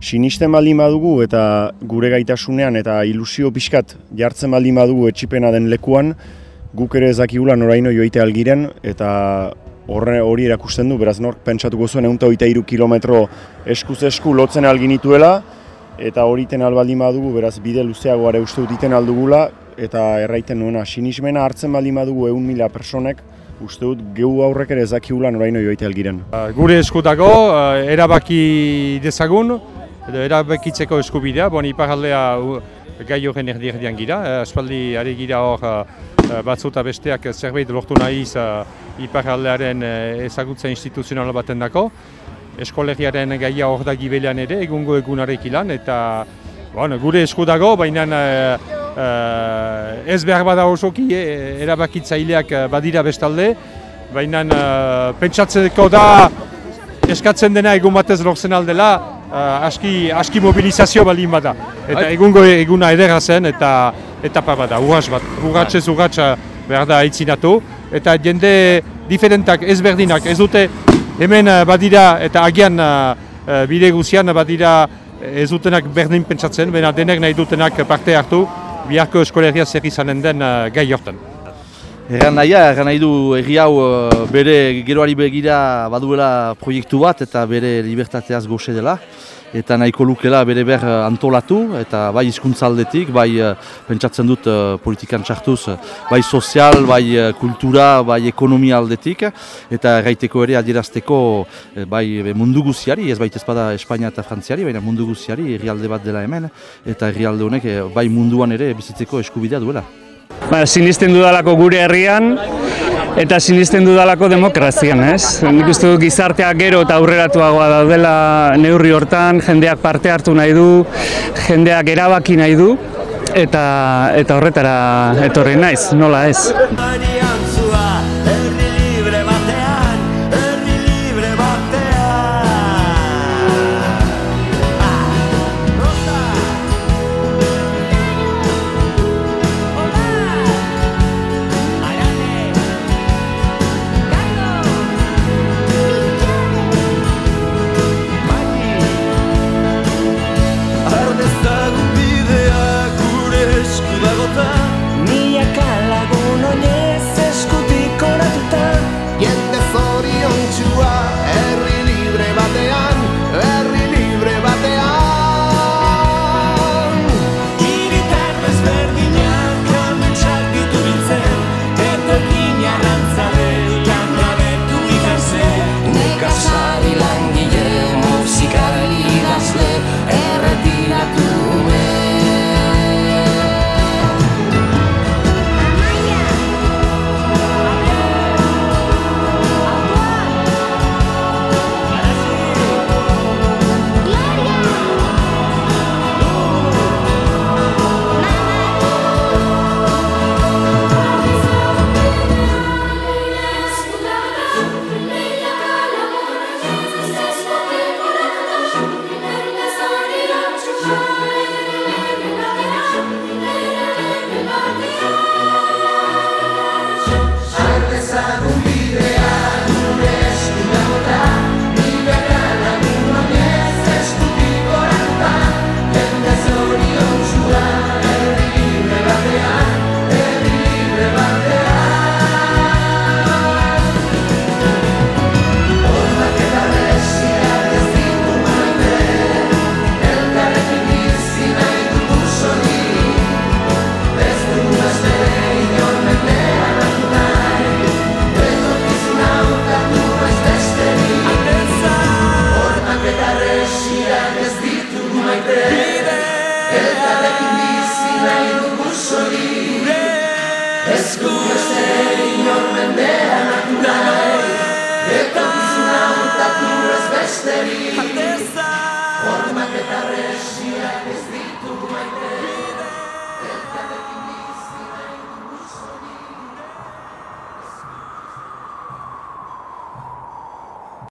sinisten baldin badugu eta gure gaitasunean eta ilusio pixkat jartzen baldin badugu etxipena den lekuan, guk ere ezakigula noraino joite algiren eta horre hori erakusten du, beraz nork pentsatuko zuen egun eta iru kilometro eskuz esku lotzen alginituela eta hori ten albaldin badugu, beraz bide luzeagoare uste dut iten aldugula eta erraiten nuena, sinismena hartzen baldin badugu egun mila personek, uste dut gehu aurrek ere ezakigula noraino joite algiren. Gure eskutako, erabaki dezagun, edo erabakitzeko eskubidea, bon, iparaldea gai horren erdi gira, espaldi ari gira hor batzuta besteak zerbait lortu nahiz iparaldearen ezagutza instituzional baten dako. Eskolegiaren gaia hor da gibelean ere, egungo egunarek ilan, eta bueno, gure esku dago, baina ez behar bada osoki, erabakitzaileak badira bestalde, baina pentsatzeko da eskatzen dena egun batez lortzen aldela, aski, aski mobilizazio baldin bada. Eta egungo eguna edera zen, eta etapa bada, urratz bat, urratzez urratza behar da aitzinatu. Eta jende diferentak, ezberdinak, ez dute hemen badira eta agian bide guzian badira ez dutenak berdin pentsatzen, baina denek nahi dutenak parte hartu, biharko eskolegia zer izanen den gai hortan. Erran nahia, erran nahi du erri hau bere geroari begira baduela proiektu bat eta bere libertateaz goxe dela. Eta nahiko lukela bere ber antolatu eta bai hizkuntza aldetik, bai pentsatzen dut politikan txartuz, bai sozial, bai kultura, bai ekonomia aldetik. Eta gaiteko ere adierazteko bai mundu guziari, ez baita ezpada Espainia eta Frantziari, baina mundu guziari herrialde bat dela hemen. Eta herrialde honek bai munduan ere bizitzeko eskubidea duela. Ba, sinisten dudalako gure herrian, eta sinisten dudalako demokrazian, ez? Nik uste dut gizarteak gero eta aurreratuagoa daudela neurri hortan, jendeak parte hartu nahi du, jendeak erabaki nahi du, eta, eta horretara etorri naiz, nola ez? Hallelujah.